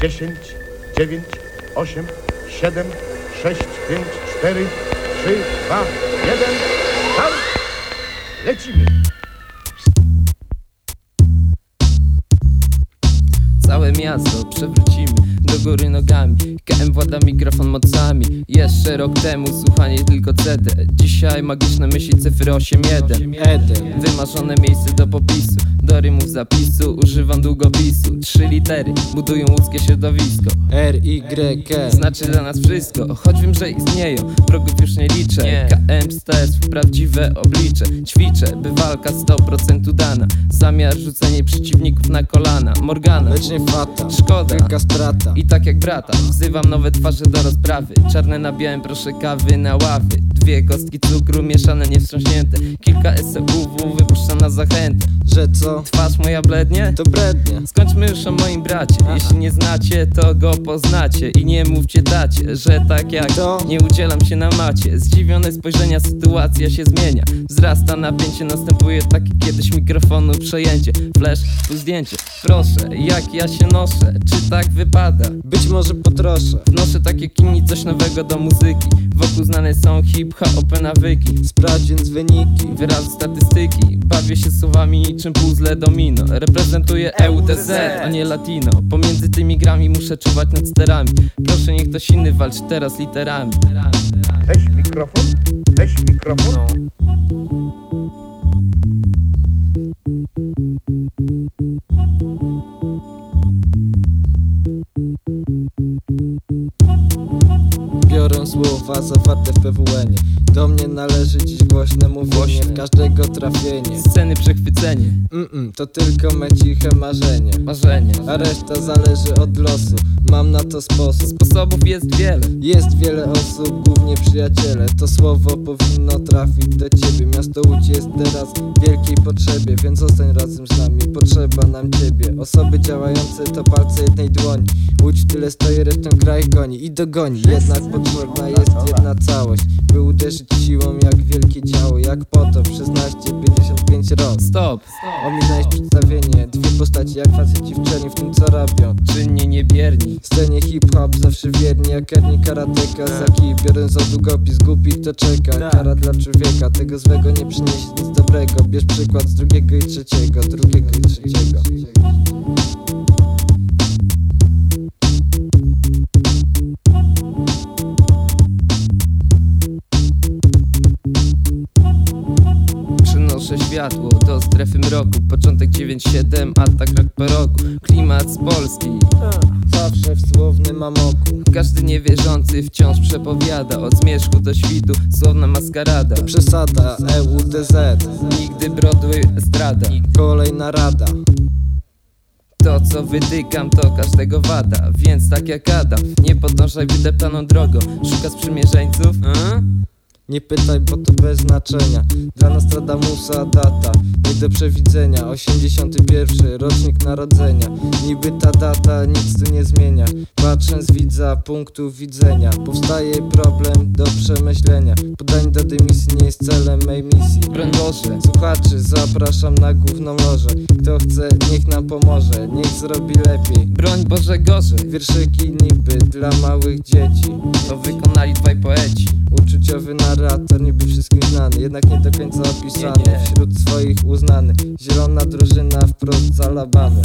10, 9, 8, 7, 6, 5, 4, 3, 2, 1. Start! Lecimy! Całe miasto przewrócimy do góry nogami KM włada mikrofon mocami Jeszcze rok temu słuchanie tylko CD Dzisiaj magiczne myśli cyfry 8.1 Eden Wymarzone miejsce do popisu Do rymów zapisu używam długopisu. Trzy litery budują łódzkie środowisko. R, Y, K. Znaczy dla nas wszystko, choć wiem, że istnieją. Wrogów już nie liczę. KM stes w prawdziwe oblicze. Ćwiczę, by walka 100% dana Zamiar rzucenie przeciwników na kolana. Morgana, Lecz nie fata. Szkoda. Wielka strata. I tak jak brata, wzywam nowe twarze do rozprawy. Czarne na białym, proszę kawy na ławy Dwie kostki cukru mieszane, niewstrząśnięte Kilka SUW wypuszcza na zachętę Że co? Twarz moja blednie? To brednie Skończmy już o moim bracie. Jeśli nie znacie, to go poznacie. I nie mówcie dacie, że tak jak To? Nie udzielam się na macie. Zdziwione spojrzenia, sytuacja się zmienia. Wzrasta napięcie, następuje takie kiedyś mikrofonu przejęcie. Flash, tu zdjęcie. Proszę, jak ja się noszę? Czy tak wypada? Być może potroszę. Wnoszę takie kini, coś nowego do muzyki. Wokół znane są hip-hop nawyki. Sprawdź więc wyniki. Wyrazy statystyki. Bawię się słowami niczym puzzle domino. Reprezentuję EUTZ, a nie latino. Pomiędzy tymi grami muszę czuwać nad sterami. Proszę niech ktoś inny walczy teraz literami. Weź mikrofon, weź mikrofon. Biorę słowa zawarte w PWN Do mnie należy dziś głośne mówienie Głośne. Każdego trafienie. Sceny przechwycenie, Mm-mm, to tylko me ciche marzenie. Marzenie. A reszta zależy od losu. Mam na to sposób. Sposobów jest wiele. Jest wiele osób, głównie przyjaciele. To słowo powinno trafić do ciebie. Miasto Łódź jest teraz w wielkiej potrzebie Więc zostań razem z nami, potrzeba nam ciebie. Osoby działające to palce jednej dłoni Łódź w tyle stoi, resztę kraj goni i dogoni. Jednak potrzebna jest jedna całość. By uderzyć siłą jak wielkie działo Jak potop, 16-55 rok Stop, Ominąłeś przedstawienie. Dwie postaci jak faceci wczeni w tym co robią. Czynnie niebierni Scenie hip-hop zawsze wierni jak Ernie karateka. Zaki biorę za długopis, głupi kto czeka. Kara dla człowieka, tego złego nie przyniesie nic dobrego. Bierz przykład z drugiego i trzeciego, drugiego i trzeciego światło do strefy mroku. Początek 9-7, atak rok po roku. Klimat z Polski. Zawsze w słownym amoku Każdy niewierzący wciąż przepowiada. Od zmierzchu do świtu słowna maskarada. Przesada, EUDZ Nigdy brodły estrada. Kolejna rada. To co wytykam to każdego wada. Więc tak jak Adam Nie podążaj wydeptaną drogą. Szuka sprzymierzeńców a? Nie pytaj, bo to bez znaczenia. Dla Nostradamusa data. Nie do przewidzenia. 81 rocznik narodzenia. Niby ta data nic tu nie zmienia. Patrzę z widza punktu widzenia Powstaje problem do przemyślenia. Podanie do dymisji nie jest celem mej misji. Boże Słuchaczy zapraszam na główną lożę. Kto chce niech nam pomoże. Niech zrobi lepiej. Broń Boże gorzej. Wierszyki niby dla małych dzieci. To wykonali dwaj poeci Uczuciowy narrator, niby wszystkim znany Jednak nie do końca opisany. Wśród swoich uznany Zielona drużyna wprost z Alabamy